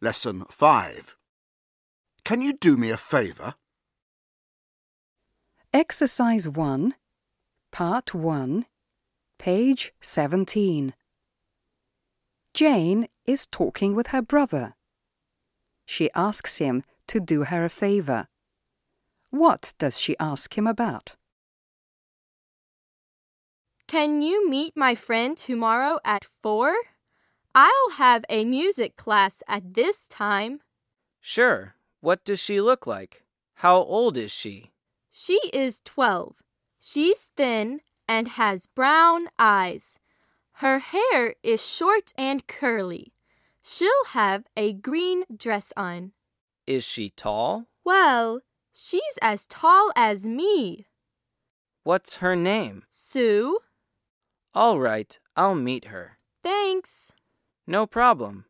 Lesson 5. Can you do me a favour? Exercise 1, Part 1, page 17. Jane is talking with her brother. She asks him to do her a favour. What does she ask him about? Can you meet my friend tomorrow at 4? I'll have a music class at this time. Sure. What does she look like? How old is she? She is 12. She's thin and has brown eyes. Her hair is short and curly. She'll have a green dress on. Is she tall? Well, she's as tall as me. What's her name? Sue? All right, I'll meet her. Thanks. No problem.